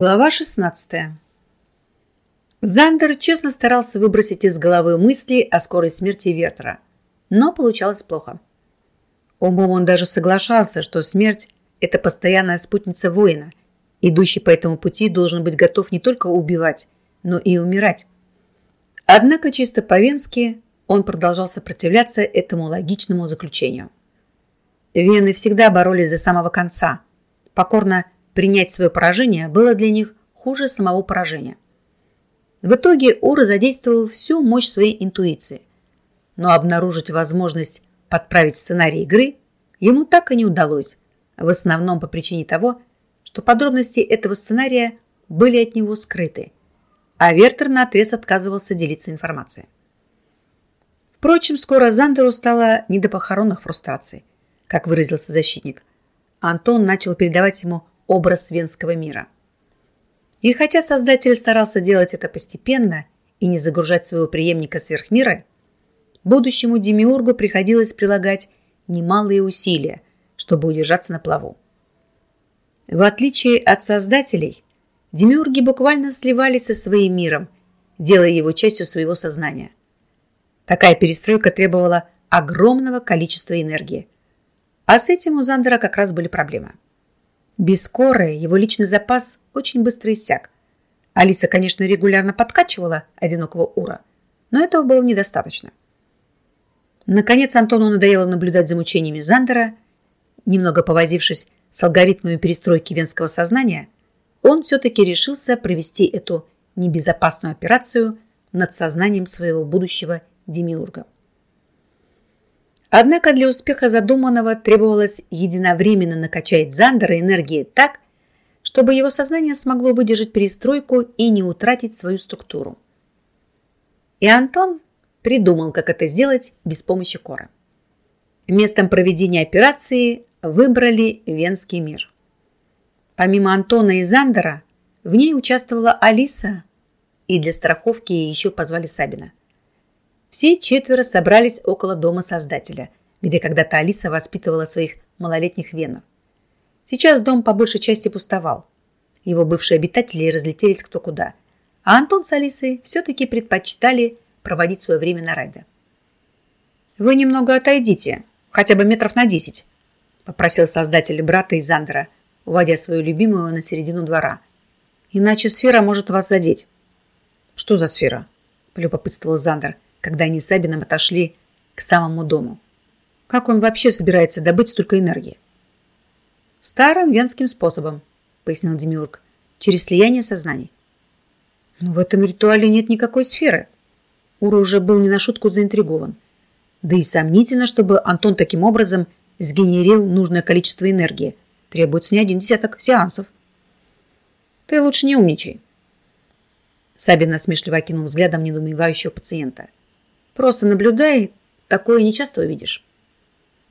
Глава 16. Зандер честно старался выбросить из головы мысли о скорой смерти Вертера, но получалось плохо. Умом он даже соглашался, что смерть – это постоянная спутница воина, идущий по этому пути должен быть готов не только убивать, но и умирать. Однако чисто по-венски он продолжал сопротивляться этому логичному заключению. Вены всегда боролись до самого конца, покорно Принять свое поражение было для них хуже самого поражения. В итоге Ура задействовал всю мощь своей интуиции. Но обнаружить возможность подправить сценарий игры ему так и не удалось, в основном по причине того, что подробности этого сценария были от него скрыты, а Вертер наотрез отказывался делиться информацией. Впрочем, скоро Зандеру стало не до похоронных фрустраций, как выразился защитник. Антон начал передавать ему образ венского мира. И хотя создатель старался делать это постепенно и не загружать своего преемника сверхмира, будущему демиургу приходилось прилагать немалые усилия, чтобы удержаться на плаву. В отличие от создателей, демиурги буквально сливались со своим миром, делая его частью своего сознания. Такая перестройка требовала огромного количества энергии. А с этим у Зандера как раз были проблемы. Без коры его личный запас очень быстро иссяк. Алиса, конечно, регулярно подкачивала одинокого Ура, но этого было недостаточно. Наконец Антону надоело наблюдать за мучениями Зандера. Немного повозившись с алгоритмами перестройки венского сознания, он все-таки решился провести эту небезопасную операцию над сознанием своего будущего демиурга. Однако для успеха задуманного требовалось единовременно накачать Зандера энергией так, чтобы его сознание смогло выдержать перестройку и не утратить свою структуру. И Антон придумал, как это сделать без помощи Кора. Местом проведения операции выбрали Венский мир. Помимо Антона и Зандера, в ней участвовала Алиса, и для страховки еще позвали Сабина. Все четверо собрались около дома создателя, где когда-то Алиса воспитывала своих малолетних венов. Сейчас дом по большей части пустовал. Его бывшие обитатели разлетелись кто куда. А Антон с Алисой все-таки предпочитали проводить свое время на райде. «Вы немного отойдите, хотя бы метров на десять», попросил создатель брата из Андера, уводя свою любимую на середину двора. «Иначе сфера может вас задеть». «Что за сфера?» – полюбопытствовал Зандер – когда они с Сабином отошли к самому дому. Как он вообще собирается добыть столько энергии? Старым венским способом, пояснил Демиург, через слияние сознаний. Но в этом ритуале нет никакой сферы. Ура уже был не на шутку заинтригован. Да и сомнительно, чтобы Антон таким образом сгенерил нужное количество энергии. Требуется не один десяток сеансов. Ты лучше не умничай. Сабин насмешливо окинул взглядом недоумевающего пациента. Просто наблюдай, такое не часто увидишь.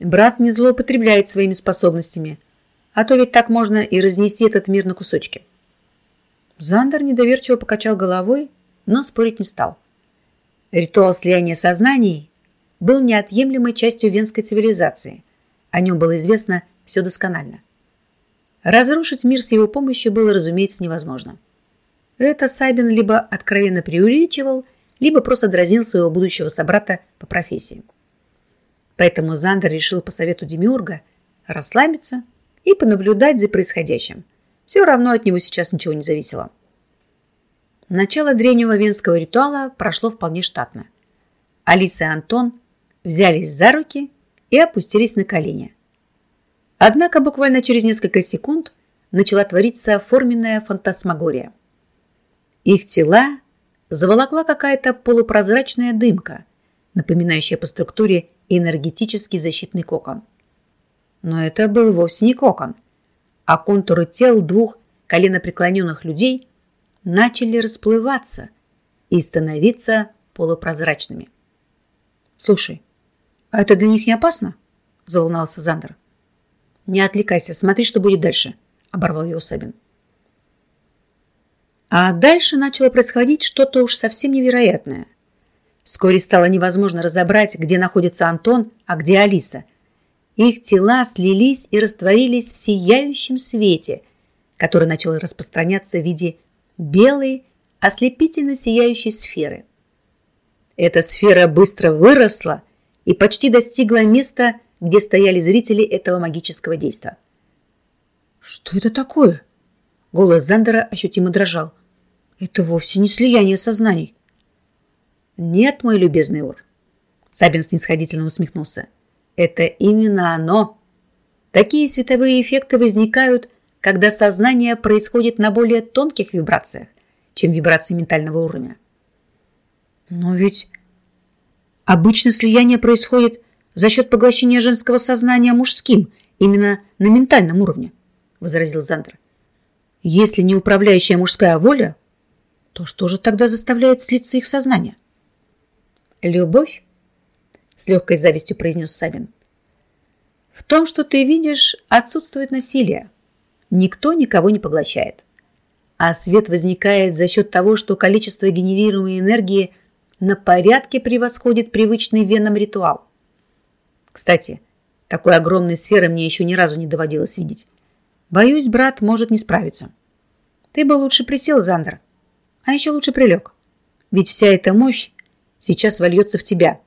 Брат не злоупотребляет своими способностями, а то ведь так можно и разнести этот мир на кусочки. Зандер недоверчиво покачал головой, но спорить не стал. Ритуал слияния сознаний был неотъемлемой частью венской цивилизации. О нем было известно все досконально. Разрушить мир с его помощью было, разумеется, невозможно. Это Сабин либо откровенно преувеличивал, либо просто дразнил своего будущего собрата по профессии. Поэтому Зандер решил по совету Демиурга расслабиться и понаблюдать за происходящим. Все равно от него сейчас ничего не зависело. Начало древнего венского ритуала прошло вполне штатно. Алиса и Антон взялись за руки и опустились на колени. Однако буквально через несколько секунд начала твориться форменная фантасмагория. Их тела заволокла какая-то полупрозрачная дымка, напоминающая по структуре энергетический защитный кокон. Но это был вовсе не кокон, а контуры тел двух коленопреклоненных людей начали расплываться и становиться полупрозрачными. «Слушай, а это для них не опасно?» – заволновался Зандер. «Не отвлекайся, смотри, что будет дальше», – оборвал его Сабин. А дальше начало происходить что-то уж совсем невероятное. Вскоре стало невозможно разобрать, где находится Антон, а где Алиса. Их тела слились и растворились в сияющем свете, который начал распространяться в виде белой, ослепительно сияющей сферы. Эта сфера быстро выросла и почти достигла места, где стояли зрители этого магического действа. «Что это такое?» Голос Зандера ощутимо дрожал. «Это вовсе не слияние сознаний». «Нет, мой любезный Ур». Сабин снисходительно усмехнулся. «Это именно оно. Такие световые эффекты возникают, когда сознание происходит на более тонких вибрациях, чем вибрации ментального уровня. Но ведь обычно слияние происходит за счет поглощения женского сознания мужским, именно на ментальном уровне, возразил Зандер. Если не управляющая мужская воля, то что же тогда заставляет слиться их сознание? Любовь, с легкой завистью произнес Сабин. В том, что ты видишь, отсутствует насилие. Никто никого не поглощает. А свет возникает за счет того, что количество генерируемой энергии на порядке превосходит привычный венам ритуал. Кстати, такой огромной сферы мне еще ни разу не доводилось видеть. Боюсь, брат может не справиться. Ты бы лучше присел, Зандер. А еще лучше прилег. Ведь вся эта мощь сейчас вольется в тебя.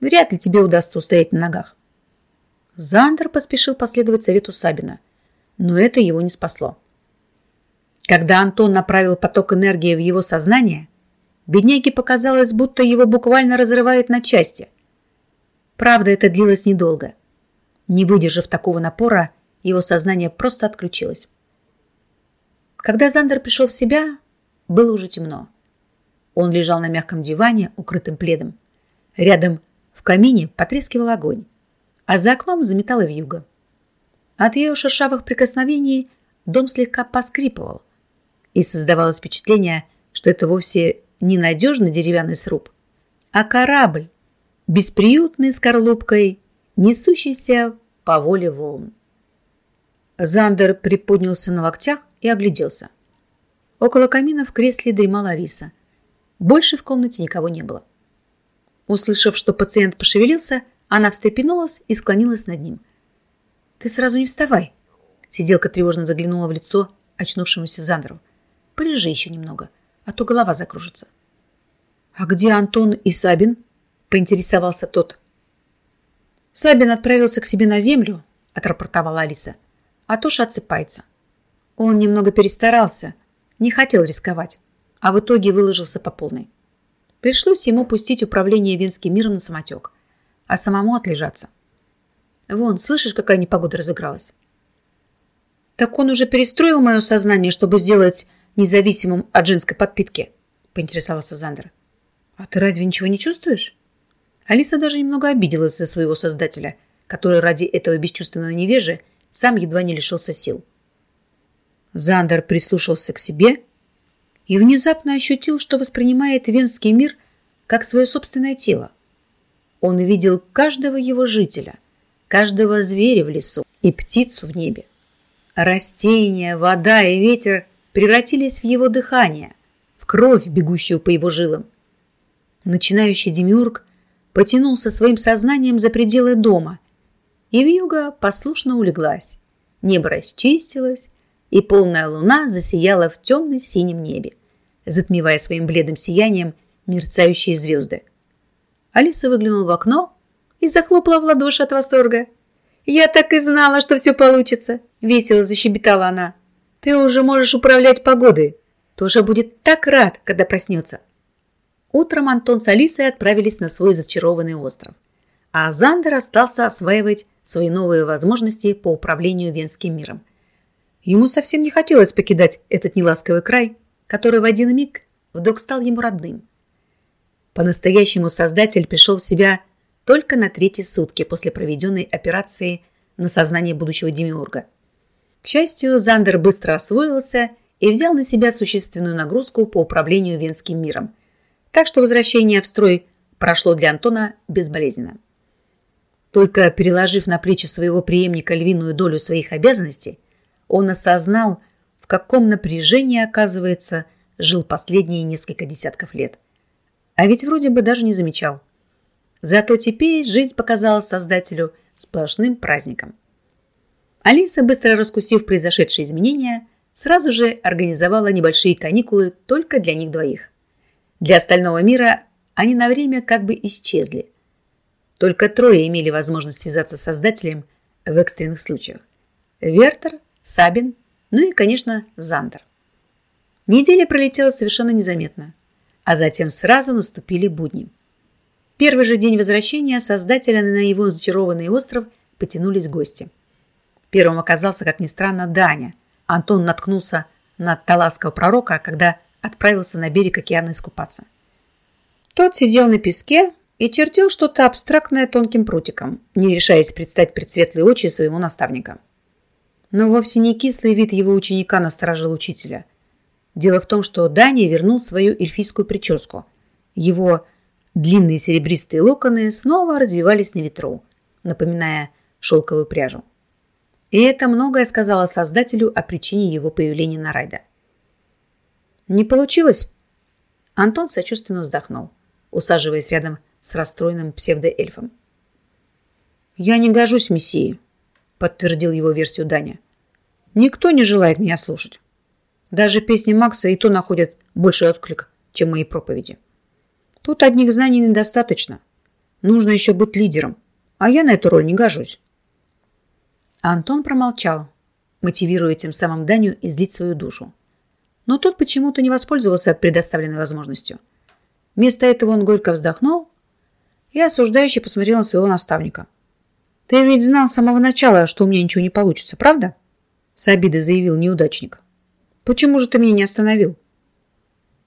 Вряд ли тебе удастся устоять на ногах. Зандер поспешил последовать совету Сабина, но это его не спасло. Когда Антон направил поток энергии в его сознание, бедняге показалось, будто его буквально разрывает на части. Правда, это длилось недолго. Не выдержав такого напора, его сознание просто отключилось. Когда Зандер пришел в себя, было уже темно. Он лежал на мягком диване, укрытым пледом. Рядом в камине потрескивал огонь, а за окном заметало вьюга. От ее шершавых прикосновений дом слегка поскрипывал, и создавалось впечатление, что это вовсе не надежный деревянный сруб, а корабль, бесприютной скорлупкой, несущийся по воле волн. Зандер приподнялся на локтях и огляделся. Около камина в кресле дремала Алиса. Больше в комнате никого не было. Услышав, что пациент пошевелился, она встрепенулась и склонилась над ним. «Ты сразу не вставай!» Сиделка тревожно заглянула в лицо очнувшемуся Зандеру. «Полежи еще немного, а то голова закружится». «А где Антон и Сабин?» – поинтересовался тот. «Сабин отправился к себе на землю», – отрапортовала Алиса. «А Тоша отсыпается. Он немного перестарался, не хотел рисковать, а в итоге выложился по полной. Пришлось ему пустить управление Венским миром на самотек а самому отлежаться. Вон, слышишь, какая непогода разыгралась? Так он уже перестроил мое сознание, чтобы сделать независимым от женской подпитки, поинтересовался Зандер. А ты разве ничего не чувствуешь? Алиса даже немного обиделась за своего создателя, который ради этого бесчувственного невежи сам едва не лишился сил. Зандер прислушался к себе и внезапно ощутил, что воспринимает венский мир как свое собственное тело. Он видел каждого его жителя, каждого зверя в лесу и птицу в небе. Растения, вода и ветер превратились в его дыхание, в кровь, бегущую по его жилам. Начинающий демиург потянулся своим сознанием за пределы дома, и послушно улеглась. Небо расчистилось, и полная луна засияла в темно-синем небе, затмевая своим бледным сиянием мерцающие звезды. Алиса выглянула в окно и захлопала в ладоши от восторга. «Я так и знала, что все получится!» – весело защебетала она. «Ты уже можешь управлять погодой. Тоже будет так рад, когда проснется». Утром Антон с Алисой отправились на свой зачарованный остров. А Зандер остался осваивать свои новые возможности по управлению Венским миром. Ему совсем не хотелось покидать этот неласковый край, который в один миг вдруг стал ему родным – по-настоящему создатель пришел в себя только на третьи сутки после проведенной операции на сознание будущего демиурга. К счастью, Зандер быстро освоился и взял на себя существенную нагрузку по управлению Венским миром. Так что возвращение в строй прошло для Антона безболезненно. Только переложив на плечи своего преемника львиную долю своих обязанностей, он осознал, в каком напряжении, оказывается, жил последние несколько десятков лет. А ведь вроде бы даже не замечал. Зато теперь жизнь показалась создателю сплошным праздником. Алиса, быстро раскусив произошедшие изменения, сразу же организовала небольшие каникулы только для них двоих. Для остального мира они на время как бы исчезли. Только трое имели возможность связаться с создателем в экстренных случаях. Вертер, Сабин, ну и, конечно, Зандер. Неделя пролетела совершенно незаметно, а затем сразу наступили будни. Первый же день возвращения создателя на его зачарованный остров потянулись гости. Первым оказался, как ни странно, Даня. Антон наткнулся на таласского пророка, когда отправился на берег океана искупаться. Тот сидел на песке и чертил что-то абстрактное тонким прутиком, не решаясь предстать пред светлые очи своего наставника. Но вовсе не кислый вид его ученика насторожил учителя. Дело в том, что Даня вернул свою эльфийскую прическу. Его длинные серебристые локоны снова развивались на ветру, напоминая шелковую пряжу. И это многое сказала создателю о причине его появления на Райда. «Не получилось?» Антон сочувственно вздохнул, усаживаясь рядом с расстроенным псевдоэльфом. «Я не гожусь мессии», — подтвердил его версию Даня. «Никто не желает меня слушать. Даже песни Макса и то находят больше отклик, чем мои проповеди. Тут одних знаний недостаточно. Нужно еще быть лидером, а я на эту роль не гожусь». Антон промолчал, мотивируя тем самым Даню излить свою душу. Но тот почему-то не воспользовался предоставленной возможностью. Вместо этого он горько вздохнул и осуждающе посмотрел на своего наставника. «Ты ведь знал с самого начала, что у меня ничего не получится, правда?» С обидой заявил неудачник. «Почему же ты меня не остановил?»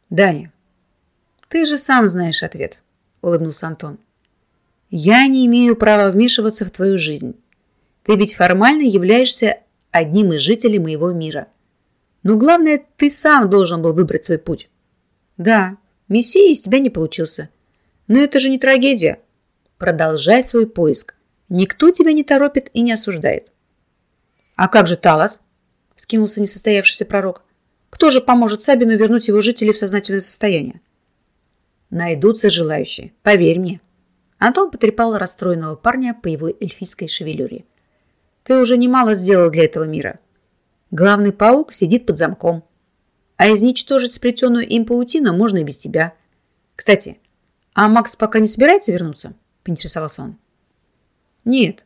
«Даня, ты же сам знаешь ответ», улыбнулся Антон. «Я не имею права вмешиваться в твою жизнь. Ты ведь формально являешься одним из жителей моего мира. Но главное, ты сам должен был выбрать свой путь. Да, мессия из тебя не получился. Но это же не трагедия. Продолжай свой поиск. Никто тебя не торопит и не осуждает. А как же Талас? Скинулся несостоявшийся пророк. Кто же поможет Сабину вернуть его жителей в сознательное состояние? Найдутся желающие, поверь мне. Антон потрепал расстроенного парня по его эльфийской шевелюре. Ты уже немало сделал для этого мира. Главный паук сидит под замком. А изничтожить сплетенную им паутину можно и без тебя. Кстати, а Макс пока не собирается вернуться? Поинтересовался он. Нет.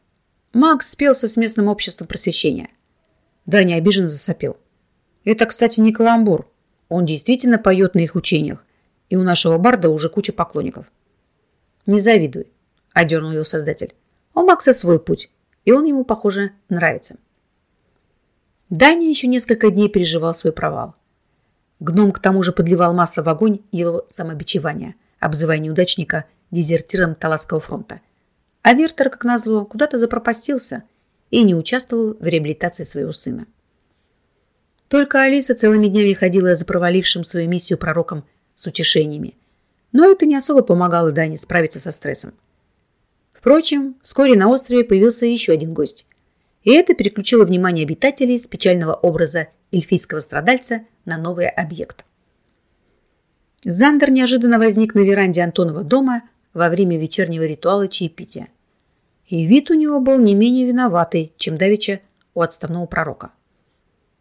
Макс спелся с местным обществом просвещения. Даня обиженно засопел. Это, кстати, не каламбур. Он действительно поет на их учениях. И у нашего барда уже куча поклонников. Не завидуй, одернул его создатель. У Макса свой путь, и он ему, похоже, нравится. Даня еще несколько дней переживал свой провал. Гном к тому же подливал масло в огонь его самобичевания, обзывая неудачника дезертиром Таласского фронта. А Вертер, как назло, куда-то запропастился и не участвовал в реабилитации своего сына. Только Алиса целыми днями ходила за провалившим свою миссию пророком с утешениями. Но это не особо помогало Дане справиться со стрессом. Впрочем, вскоре на острове появился еще один гость и это переключило внимание обитателей с печального образа эльфийского страдальца на новый объект. Зандер неожиданно возник на веранде Антонова дома во время вечернего ритуала чаепития. И вид у него был не менее виноватый, чем давеча у отставного пророка.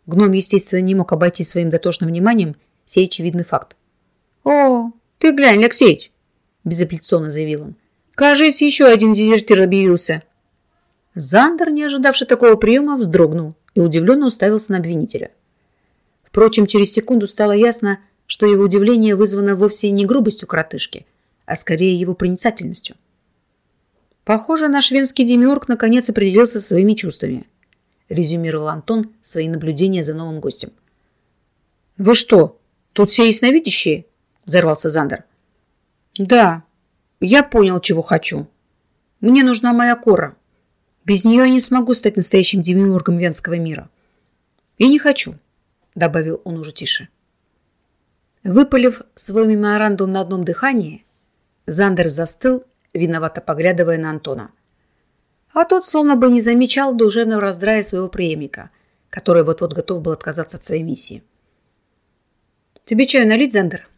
Гном, естественно, не мог обойти своим дотошным вниманием сей очевидный факт. «О, ты глянь, Алексеич!» – безапелляционно заявил он. «Кажется, еще один дезертир объявился. Зандер, не ожидавший такого приема, вздрогнул и удивленно уставился на обвинителя. Впрочем, через секунду стало ясно, что его удивление вызвано вовсе не грубостью коротышки, а скорее его проницательностью. «Похоже, наш венский демиург наконец определился своими чувствами», резюмировал Антон свои наблюдения за новым гостем. «Вы что, тут все ясновидящие?» взорвался Зандер. «Да, я понял, чего хочу. Мне нужна моя кора, без нее я не смогу стать настоящим демиургом венского мира. И не хочу, добавил он уже тише. Выпалив свой меморандум на одном дыхании, Зандер застыл, виновато поглядывая на Антона. А тот словно бы не замечал душевного раздрая своего преемника, который вот-вот готов был отказаться от своей миссии. «Тебе чаю налить, Зандер?»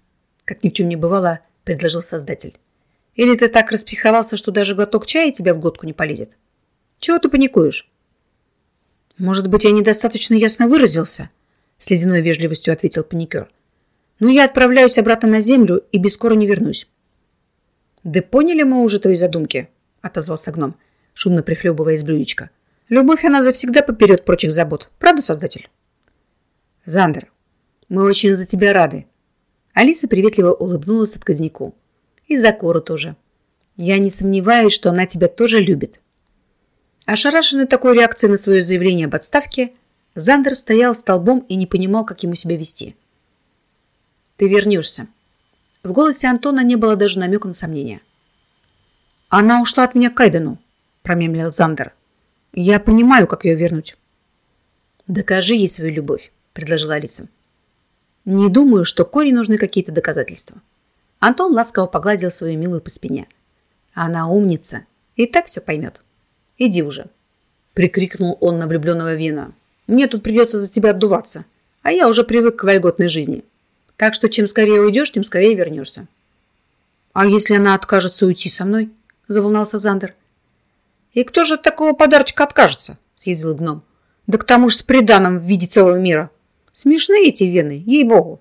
Как ни в чем не бывало, предложил Создатель. «Или ты так распиховался, что даже глоток чая тебя в глотку не полезет?» Чего ты паникуешь? Может быть, я недостаточно ясно выразился? с ледяной вежливостью ответил паникер. Но я отправляюсь обратно на землю и без скоро не вернусь. Да поняли мы уже твои задумки, отозвался гном, шумно прихлебывая из блюдечка. Любовь, она завсегда поперед прочих забот. Правда, создатель? Зандер, мы очень за тебя рады. Алиса приветливо улыбнулась отказнику. И за Кору тоже. Я не сомневаюсь, что она тебя тоже любит. Ошарашенный такой реакцией на свое заявление об отставке, Зандер стоял столбом и не понимал, как ему себя вести. «Ты вернешься». В голосе Антона не было даже намека на сомнение. «Она ушла от меня к Кайдену», – промемлил Зандер. «Я понимаю, как ее вернуть». «Докажи ей свою любовь», – предложила Алиса. «Не думаю, что Коре нужны какие-то доказательства». Антон ласково погладил свою милую по спине. «Она умница и так все поймет». Иди уже!» Прикрикнул он на влюбленного Вина. «Мне тут придется за тебя отдуваться, а я уже привык к вольготной жизни. Так что чем скорее уйдешь, тем скорее вернешься». «А если она откажется уйти со мной?» Заволнался Зандер. «И кто же от такого подарочка откажется?» Съязвил гном. «Да к тому же с приданым в виде целого мира. Смешные эти вены, ей-богу!»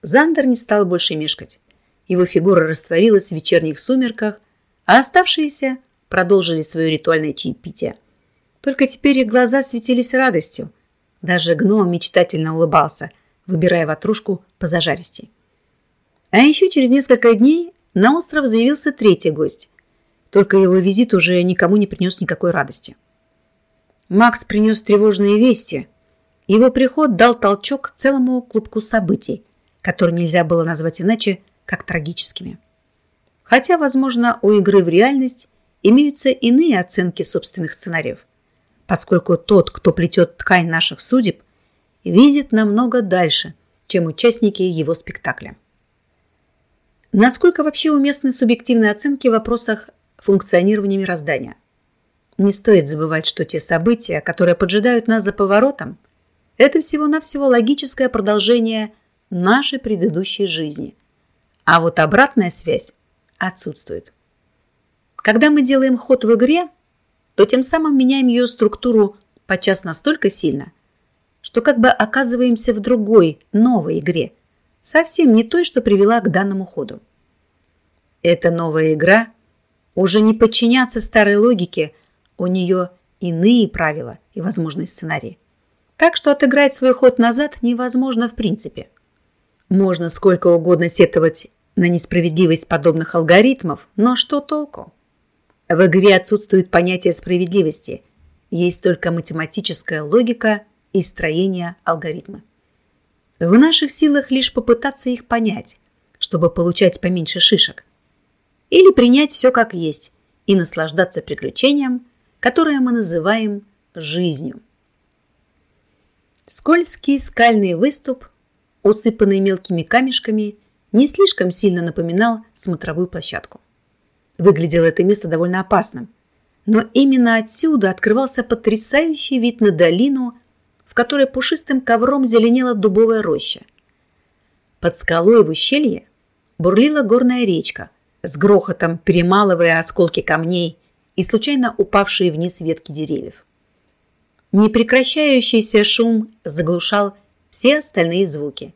Зандер не стал больше мешкать. Его фигура растворилась в вечерних сумерках, а оставшиеся продолжили свое ритуальное чаепитие. Только теперь их глаза светились радостью. Даже гном мечтательно улыбался, выбирая ватрушку по зажаристей. А еще через несколько дней на остров заявился третий гость. Только его визит уже никому не принес никакой радости. Макс принес тревожные вести. Его приход дал толчок целому клубку событий, которые нельзя было назвать иначе, как трагическими. Хотя, возможно, у игры в реальность имеются иные оценки собственных сценариев, поскольку тот, кто плетет ткань наших судеб, видит намного дальше, чем участники его спектакля. Насколько вообще уместны субъективные оценки в вопросах функционирования мироздания? Не стоит забывать, что те события, которые поджидают нас за поворотом, это всего-навсего логическое продолжение нашей предыдущей жизни. А вот обратная связь отсутствует. Когда мы делаем ход в игре, то тем самым меняем ее структуру подчас настолько сильно, что как бы оказываемся в другой, новой игре, совсем не той, что привела к данному ходу. Эта новая игра уже не подчиняться старой логике, у нее иные правила и возможные сценарии. Так что отыграть свой ход назад невозможно в принципе. Можно сколько угодно сетовать на несправедливость подобных алгоритмов, но что толку? В игре отсутствует понятие справедливости. Есть только математическая логика и строение алгоритма. В наших силах лишь попытаться их понять, чтобы получать поменьше шишек. Или принять все как есть и наслаждаться приключением, которое мы называем жизнью. Скользкий скальный выступ, усыпанный мелкими камешками, не слишком сильно напоминал смотровую площадку. Выглядело это место довольно опасным. Но именно отсюда открывался потрясающий вид на долину, которой пушистым ковром зеленела дубовая роща. Под скалой в ущелье бурлила горная речка, с грохотом перемалывая осколки камней и случайно упавшие вниз ветки деревьев. Непрекращающийся шум заглушал все остальные звуки.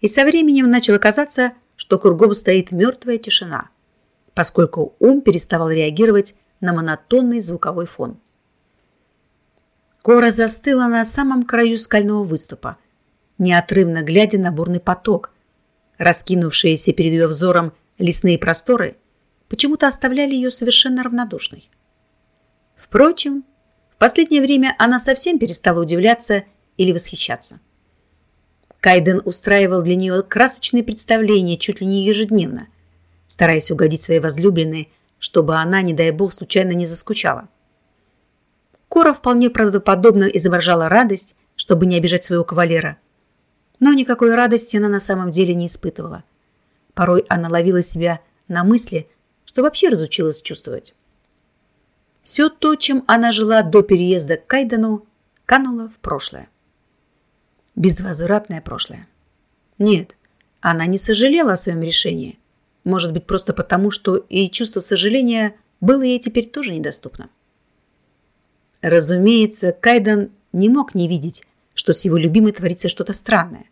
И со временем начало казаться, что кругом стоит мертвая тишина – поскольку ум переставал реагировать на монотонный звуковой фон. Кора застыла на самом краю скального выступа, неотрывно глядя на бурный поток. Раскинувшиеся перед ее взором лесные просторы почему-то оставляли ее совершенно равнодушной. Впрочем, в последнее время она совсем перестала удивляться или восхищаться. Кайден устраивал для нее красочные представления чуть ли не ежедневно, стараясь угодить своей возлюбленной, чтобы она, не дай бог, случайно не заскучала. Кора вполне правдоподобно изображала радость, чтобы не обижать своего кавалера. Но никакой радости она на самом деле не испытывала. Порой она ловила себя на мысли, что вообще разучилась чувствовать. Все то, чем она жила до переезда к Кайдену, кануло в прошлое. Безвозвратное прошлое. Нет, она не сожалела о своем решении. Может быть, просто потому, что и чувство сожаления было ей теперь тоже недоступно. Разумеется, Кайден не мог не видеть, что с его любимой творится что-то странное.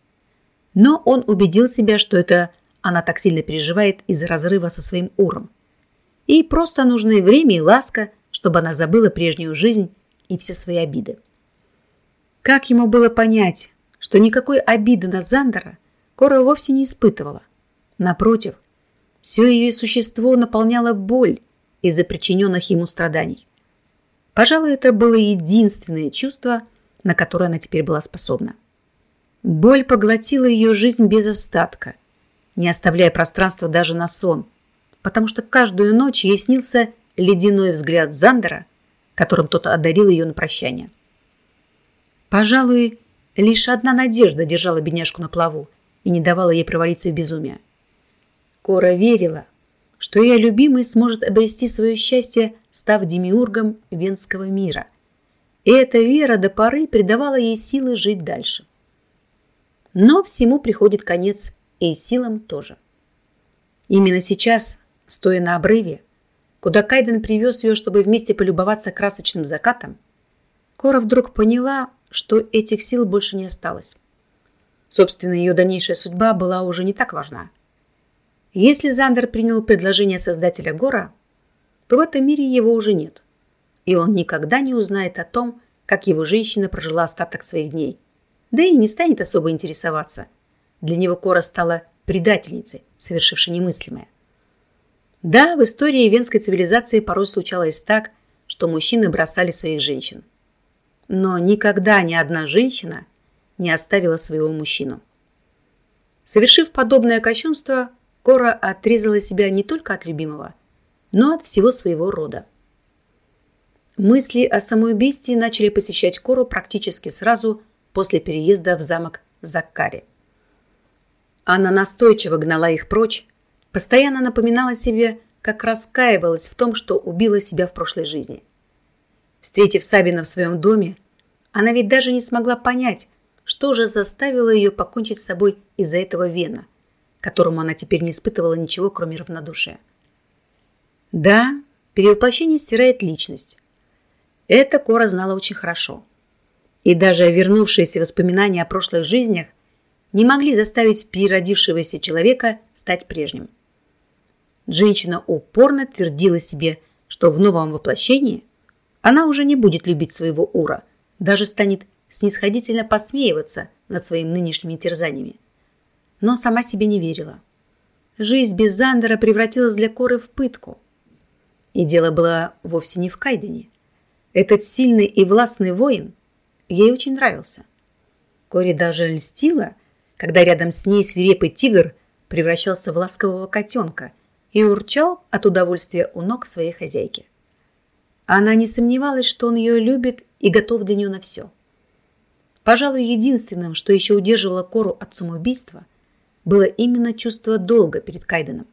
Но он убедил себя, что это она так сильно переживает из-за разрыва со своим Уром. Ей просто нужны время и ласка, чтобы она забыла прежнюю жизнь и все свои обиды. Как ему было понять, что никакой обиды на Зандера Кора вовсе не испытывала? Напротив, все ее существо наполняло боль из-за причиненных ему страданий. Пожалуй, это было единственное чувство, на которое она теперь была способна. Боль поглотила ее жизнь без остатка, не оставляя пространства даже на сон, потому что каждую ночь ей снился ледяной взгляд Зандера, которым тот одарил ее на прощание. Пожалуй, лишь одна надежда держала бедняжку на плаву и не давала ей провалиться в безумие. Кора верила, что ее любимый сможет обрести свое счастье, став демиургом венского мира. И эта вера до поры придавала ей силы жить дальше. Но всему приходит конец, и силам тоже. Именно сейчас, стоя на обрыве, куда Кайден привез ее, чтобы вместе полюбоваться красочным закатом, Кора вдруг поняла, что этих сил больше не осталось. Собственно, ее дальнейшая судьба была уже не так важна. Если Зандер принял предложение создателя Гора, то в этом мире его уже нет. И он никогда не узнает о том, как его женщина прожила остаток своих дней. Да и не станет особо интересоваться. Для него Кора стала предательницей, совершившей немыслимое. Да, в истории венской цивилизации порой случалось так, что мужчины бросали своих женщин. Но никогда ни одна женщина не оставила своего мужчину. Совершив подобное кощунство, Кора отрезала себя не только от любимого, но от всего своего рода. Мысли о самоубийстве начали посещать Кору практически сразу после переезда в замок Заккари. Она настойчиво гнала их прочь, постоянно напоминала себе, как раскаивалась в том, что убила себя в прошлой жизни. Встретив Сабина в своем доме, она ведь даже не смогла понять, что же заставило ее покончить с собой из-за этого Вена, которому она теперь не испытывала ничего, кроме равнодушия. Да, перевоплощение стирает личность. Это Кора знала очень хорошо. И даже вернувшиеся воспоминания о прошлых жизнях не могли заставить переродившегося человека стать прежним. Женщина упорно твердила себе, что в новом воплощении она уже не будет любить своего Ура, даже станет снисходительно посмеиваться над своими нынешними терзаниями. Но сама себе не верила. Жизнь без Зандера превратилась для Коры в пытку. И дело было вовсе не в Кайдене. Этот сильный и властный воин ей очень нравился. Коре даже льстила, когда рядом с ней свирепый тигр превращался в ласкового котенка и урчал от удовольствия у ног своей хозяйки. Она не сомневалась, что он ее любит и готов для нее на все. Пожалуй, единственным, что еще удерживало Кору от самоубийства, было именно чувство долга перед Кайденом.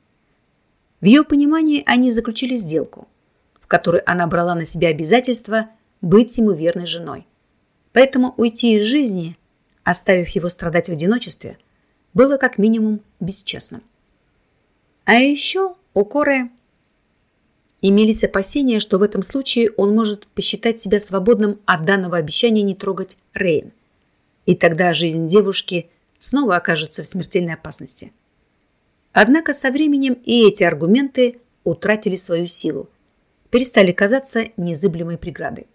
В ее понимании они заключили сделку, в которой она брала на себя обязательство быть ему верной женой. Поэтому уйти из жизни, оставив его страдать в одиночестве, было как минимум бесчестным. А еще у Коры имелись опасения, что в этом случае он может посчитать себя свободным от данного обещания не трогать Рейн. И тогда жизнь девушки снова окажется в смертельной опасности. Однако со временем и эти аргументы утратили свою силу, перестали казаться незыблемой преградой.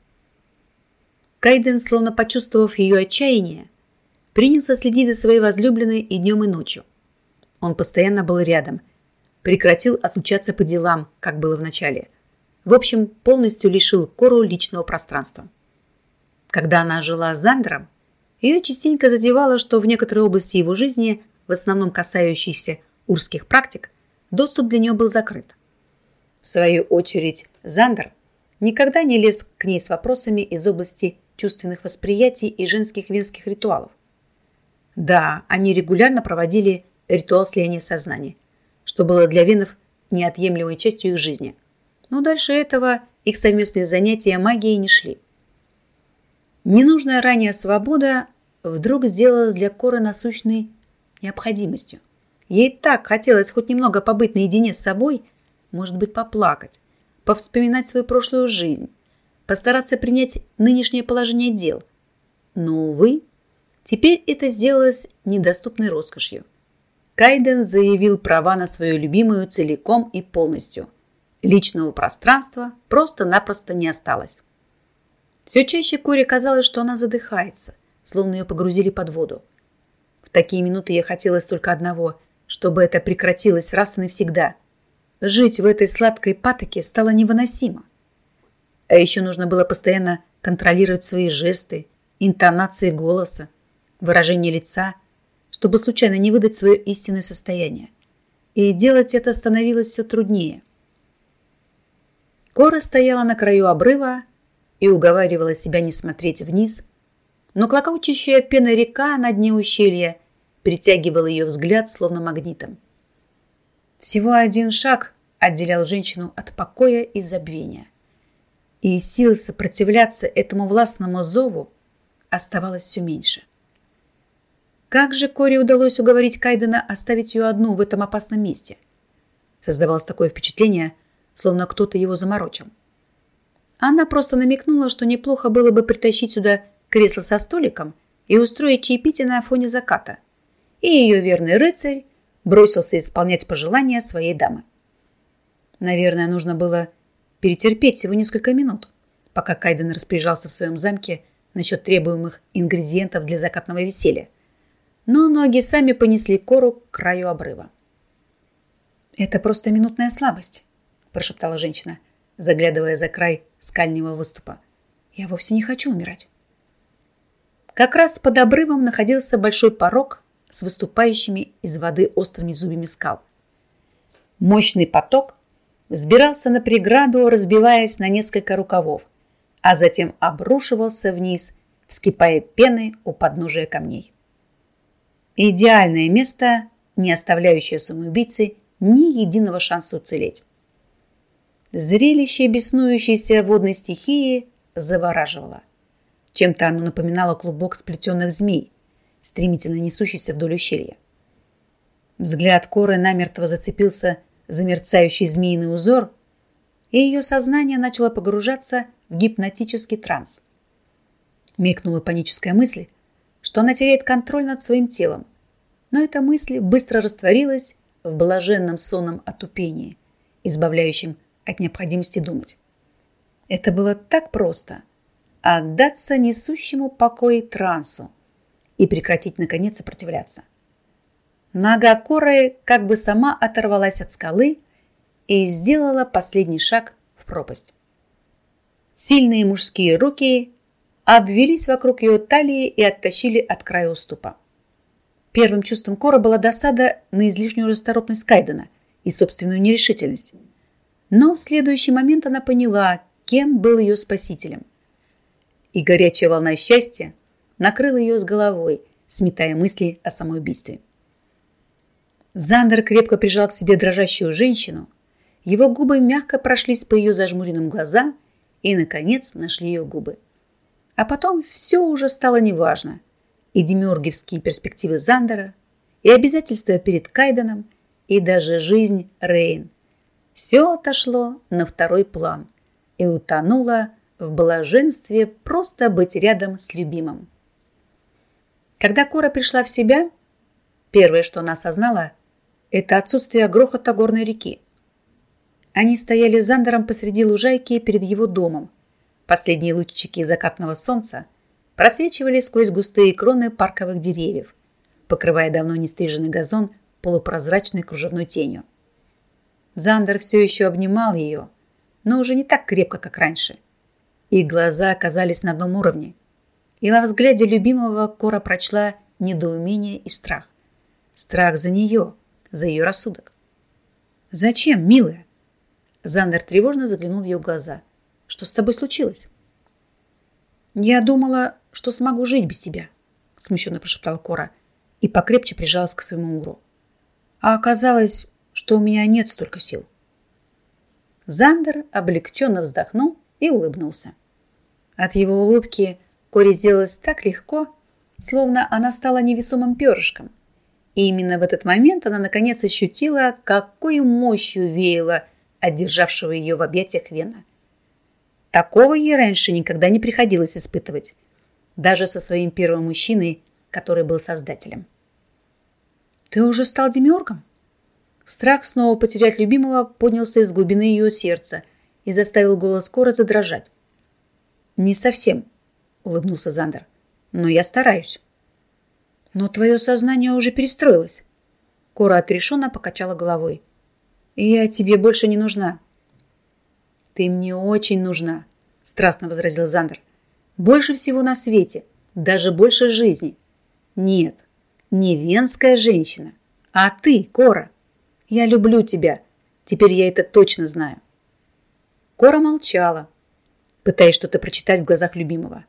Кайден, словно почувствовав ее отчаяние, принялся следить за своей возлюбленной и днем, и ночью. Он постоянно был рядом, прекратил отлучаться по делам, как было в начале. В общем, полностью лишил Кору личного пространства. Когда она жила с Зандером, ее частенько задевало, что в некоторые области его жизни, в основном касающиеся урских практик, доступ для нее был закрыт. В свою очередь, Зандер никогда не лез к ней с вопросами из области чувственных восприятий и женских венских ритуалов. Да, они регулярно проводили ритуал слияния сознания, что было для венов неотъемлемой частью их жизни. Но дальше этого их совместные занятия магией не шли. Ненужная ранее свобода вдруг сделалась для Коры насущной необходимостью. Ей так хотелось хоть немного побыть наедине с собой, может быть, поплакать, повспоминать свою прошлую жизнь, постараться принять нынешнее положение дел. Но, увы, Теперь это сделалось недоступной роскошью. Кайден заявил права на свою любимую целиком и полностью. Личного пространства просто-напросто не осталось. Все чаще Коре казалось, что она задыхается, словно ее погрузили под воду. В такие минуты ей хотелось только одного, чтобы это прекратилось раз и навсегда. Жить в этой сладкой патоке стало невыносимо. А еще нужно было постоянно контролировать свои жесты, интонации голоса, выражение лица, чтобы случайно не выдать свое истинное состояние. И делать это становилось все труднее. Кора стояла на краю обрыва и уговаривала себя не смотреть вниз, но клокочущая пена река на дне ущелья притягивала ее взгляд словно магнитом. Всего один шаг отделял женщину от покоя и забвения. И сил сопротивляться этому властному зову оставалось все меньше. Как же Коре удалось уговорить Кайдена оставить ее одну в этом опасном месте? Создавалось такое впечатление, словно кто-то его заморочил. Она просто намекнула, что неплохо было бы притащить сюда кресло со столиком и устроить чаепитие на фоне заката. И ее верный рыцарь бросился исполнять пожелания своей дамы. Наверное, нужно было перетерпеть всего несколько минут, пока Кайден распоряжался в своем замке насчет требуемых ингредиентов для закатного веселья но ноги сами понесли кору к краю обрыва. «Это просто минутная слабость», – прошептала женщина, заглядывая за край скального выступа. «Я вовсе не хочу умирать». Как раз под обрывом находился большой порог с выступающими из воды острыми зубьями скал. Мощный поток взбирался на преграду, разбиваясь на несколько рукавов, а затем обрушивался вниз, вскипая пеной у подножия камней. Идеальное место, не оставляющее самоубийцы ни единого шанса уцелеть. Зрелище беснующейся водной стихии завораживало. Чем-то оно напоминало клубок сплетенных змей, стремительно несущийся вдоль ущелья. Взгляд Коры намертво зацепился за мерцающий змеиный узор, и ее сознание начало погружаться в гипнотический транс. Мелькнула паническая мысль, что она теряет контроль над своим телом. Но эта мысль быстро растворилась в блаженном сонном отупении, избавляющем от необходимости думать. Это было так просто – отдаться несущему покой трансу и прекратить, наконец, сопротивляться. Нога Коры как бы сама оторвалась от скалы и сделала последний шаг в пропасть. Сильные мужские руки обвелись вокруг ее талии и оттащили от края уступа. Первым чувством Кора была досада на излишнюю расторопность Кайдена и собственную нерешительность. Но в следующий момент она поняла, кем был ее спасителем. И горячая волна счастья накрыла ее с головой, сметая мысли о самоубийстве. Зандер крепко прижал к себе дрожащую женщину. Его губы мягко прошлись по ее зажмуренным глазам и, наконец, нашли ее губы. А потом все уже стало неважно. И демюргевские перспективы Зандера, и обязательства перед Кайденом, и даже жизнь Рейн. Все отошло на второй план и утонуло в блаженстве просто быть рядом с любимым. Когда Кора пришла в себя, первое, что она осознала, это отсутствие грохота горной реки. Они стояли с Зандером посреди лужайки перед его домом, Последние лучики закатного солнца просвечивали сквозь густые кроны парковых деревьев, покрывая давно не стриженный газон полупрозрачной кружевной тенью. Зандер все еще обнимал ее, но уже не так крепко, как раньше. Их глаза оказались на одном уровне, и во взгляде любимого Кора прочла недоумение и страх. Страх за нее, за ее рассудок. «Зачем, милая?» Зандер тревожно заглянул в ее глаза – что с тобой случилось? Я думала, что смогу жить без тебя, смущенно прошептала Кора и покрепче прижалась к своему уру. А оказалось, что у меня нет столько сил. Зандер облегченно вздохнул и улыбнулся. От его улыбки Коре сделалось так легко, словно она стала невесомым перышком. И именно в этот момент она наконец ощутила, какой мощью веяло от державшего ее в объятиях Вена. Такого ей раньше никогда не приходилось испытывать. Даже со своим первым мужчиной, который был создателем. «Ты уже стал демиургом?» Страх снова потерять любимого поднялся из глубины ее сердца и заставил голос Кора задрожать. «Не совсем», — улыбнулся Зандер, — «но я стараюсь». «Но твое сознание уже перестроилось». Кора отрешенно покачала головой. «Я тебе больше не нужна». «Ты мне очень нужна», — страстно возразил Зандер. «Больше всего на свете, даже больше жизни. Нет, не венская женщина, а ты, Кора. Я люблю тебя. Теперь я это точно знаю». Кора молчала, пытаясь что-то прочитать в глазах любимого.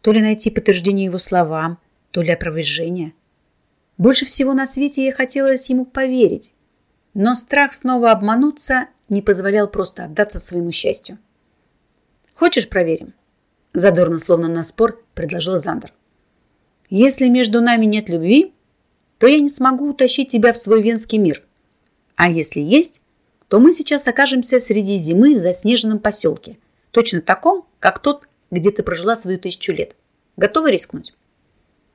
То ли найти подтверждение его словам, то ли опровержение. Больше всего на свете ей хотелось ему поверить, но страх снова обмануться не позволял просто отдаться своему счастью. «Хочешь, проверим?» Задорно, словно на спор, предложил Зандер. «Если между нами нет любви, то я не смогу утащить тебя в свой венский мир. А если есть, то мы сейчас окажемся среди зимы в заснеженном поселке, точно таком, как тот, где ты прожила свою тысячу лет. Готова рискнуть?»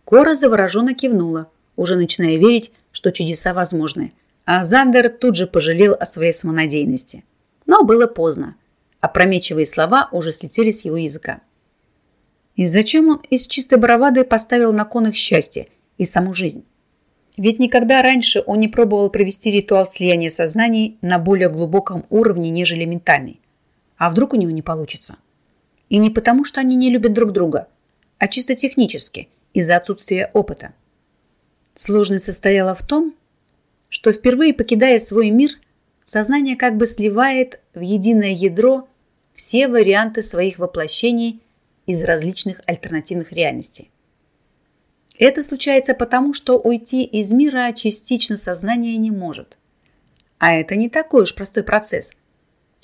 Кора завороженно кивнула, уже начиная верить, что чудеса возможны – а Зандер тут же пожалел о своей самонадеянности. Но было поздно. Опрометчивые слова уже слетели с его языка. И зачем он из чистой бравады поставил на кон их счастье и саму жизнь? Ведь никогда раньше он не пробовал провести ритуал слияния сознаний на более глубоком уровне, нежели ментальный. А вдруг у него не получится? И не потому, что они не любят друг друга, а чисто технически, из-за отсутствия опыта. Сложность состояла в том, что впервые покидая свой мир, сознание как бы сливает в единое ядро все варианты своих воплощений из различных альтернативных реальностей. Это случается потому, что уйти из мира частично сознание не может. А это не такой уж простой процесс.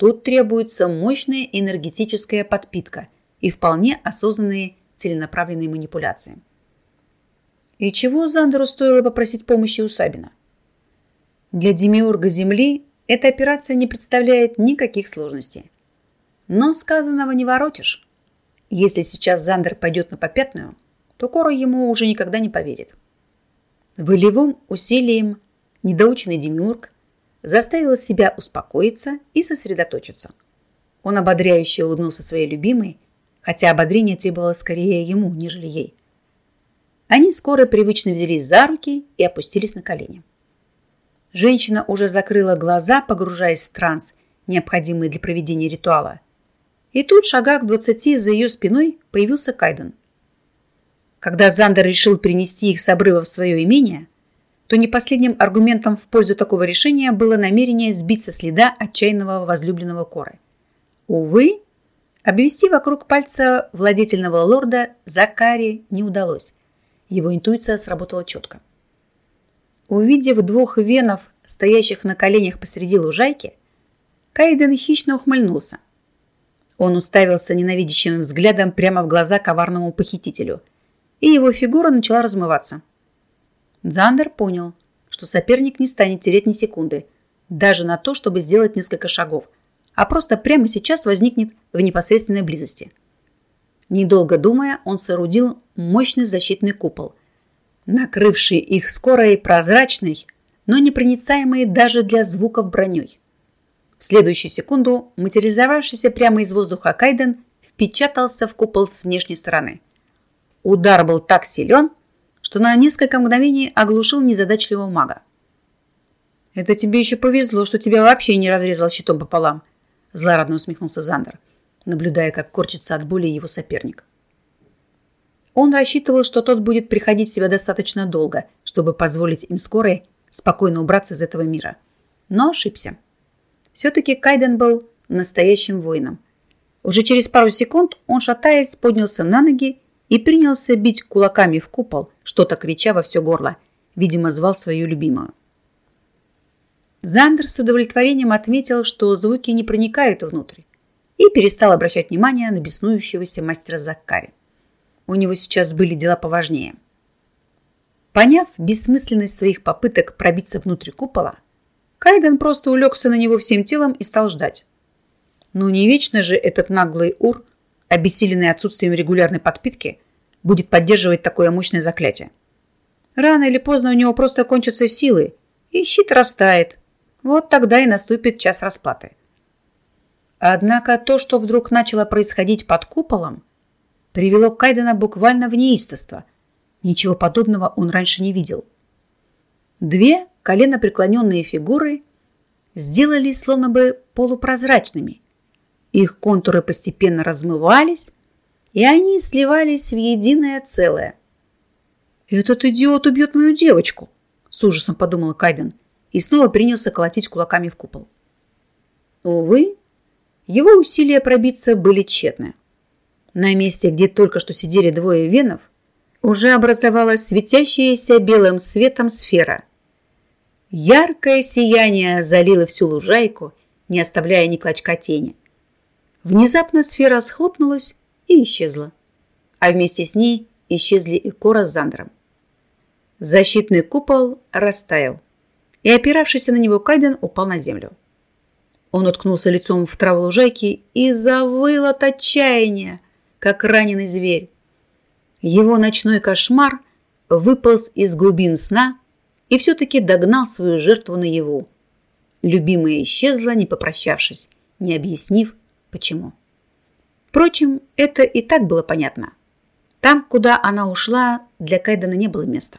Тут требуется мощная энергетическая подпитка и вполне осознанные целенаправленные манипуляции. И чего Зандеру стоило попросить помощи у Сабина? Для демиурга Земли эта операция не представляет никаких сложностей. Но сказанного не воротишь. Если сейчас Зандер пойдет на попятную, то Кора ему уже никогда не поверит. Волевым усилием недоученный демиург заставил себя успокоиться и сосредоточиться. Он ободряюще улыбнулся своей любимой, хотя ободрение требовалось скорее ему, нежели ей. Они скоро привычно взялись за руки и опустились на колени. Женщина уже закрыла глаза, погружаясь в транс, необходимый для проведения ритуала. И тут, шагах в двадцати за ее спиной, появился Кайден. Когда Зандер решил перенести их с обрыва в свое имение, то не последним аргументом в пользу такого решения было намерение сбить со следа отчаянного возлюбленного Коры. Увы, обвести вокруг пальца владетельного лорда Закари не удалось. Его интуиция сработала четко. Увидев двух венов, стоящих на коленях посреди лужайки, Кайден хищно ухмыльнулся. Он уставился ненавидящим взглядом прямо в глаза коварному похитителю, и его фигура начала размываться. Зандер понял, что соперник не станет терять ни секунды, даже на то, чтобы сделать несколько шагов, а просто прямо сейчас возникнет в непосредственной близости. Недолго думая, он соорудил мощный защитный купол, накрывший их скорой прозрачной, но непроницаемой даже для звуков броней. В следующую секунду материализовавшийся прямо из воздуха Кайден впечатался в купол с внешней стороны. Удар был так силен, что на несколько мгновений оглушил незадачливого мага. «Это тебе еще повезло, что тебя вообще не разрезал щитом пополам», злорадно усмехнулся Зандер, наблюдая, как корчится от боли его соперник. Он рассчитывал, что тот будет приходить в себя достаточно долго, чтобы позволить им скорой спокойно убраться из этого мира. Но ошибся. Все-таки Кайден был настоящим воином. Уже через пару секунд он, шатаясь, поднялся на ноги и принялся бить кулаками в купол, что-то крича во все горло. Видимо, звал свою любимую. Зандер с удовлетворением отметил, что звуки не проникают внутрь, и перестал обращать внимание на беснующегося мастера Заккари. У него сейчас были дела поважнее. Поняв бессмысленность своих попыток пробиться внутрь купола, Кайден просто улегся на него всем телом и стал ждать. Но не вечно же этот наглый Ур, обессиленный отсутствием регулярной подпитки, будет поддерживать такое мощное заклятие. Рано или поздно у него просто кончатся силы, и щит растает. Вот тогда и наступит час расплаты. Однако то, что вдруг начало происходить под куполом, привело Кайдена буквально в неистовство. Ничего подобного он раньше не видел. Две коленопреклоненные фигуры сделались словно бы полупрозрачными. Их контуры постепенно размывались, и они сливались в единое целое. «Этот идиот убьет мою девочку!» с ужасом подумала Кайден и снова принялся колотить кулаками в купол. Увы, его усилия пробиться были тщетны. На месте, где только что сидели двое венов, уже образовалась светящаяся белым светом сфера. Яркое сияние залило всю лужайку, не оставляя ни клочка тени. Внезапно сфера схлопнулась и исчезла, а вместе с ней исчезли и Кора с Зандером. Защитный купол растаял, и опиравшийся на него Кайден упал на землю. Он уткнулся лицом в траву лужайки и завыл от отчаяния, как раненый зверь. Его ночной кошмар выполз из глубин сна и все-таки догнал свою жертву наяву. Любимая исчезла, не попрощавшись, не объяснив, почему. Впрочем, это и так было понятно. Там, куда она ушла, для Кайдена не было места.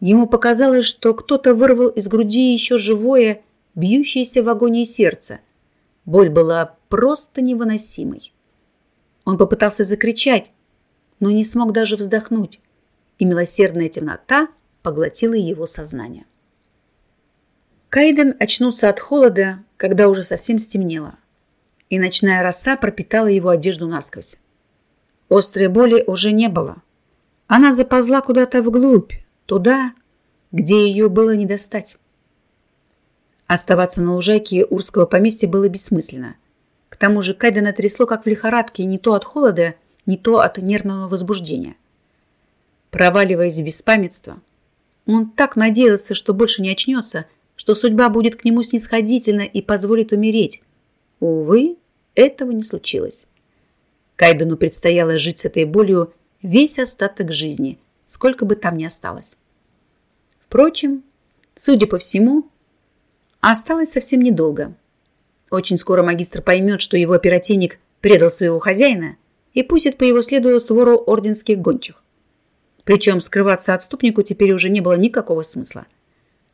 Ему показалось, что кто-то вырвал из груди еще живое, бьющееся в агонии сердце. Боль была просто невыносимой. Он попытался закричать, но не смог даже вздохнуть, и милосердная темнота поглотила его сознание. Кайден очнулся от холода, когда уже совсем стемнело, и ночная роса пропитала его одежду насквозь. Острой боли уже не было. Она заползла куда-то вглубь, Туда, где ее было не достать. Оставаться на лужайке Урского поместья было бессмысленно. К тому же Кайдена трясло, как в лихорадке, не то от холода, не то от нервного возбуждения. Проваливаясь в беспамятство, он так надеялся, что больше не очнется, что судьба будет к нему снисходительна и позволит умереть. Увы, этого не случилось. Кайдену предстояло жить с этой болью весь остаток жизни, сколько бы там ни осталось. Впрочем, судя по всему, осталось совсем недолго. Очень скоро магистр поймет, что его оперативник предал своего хозяина и пустит по его следу свору орденских гончих. Причем скрываться отступнику теперь уже не было никакого смысла.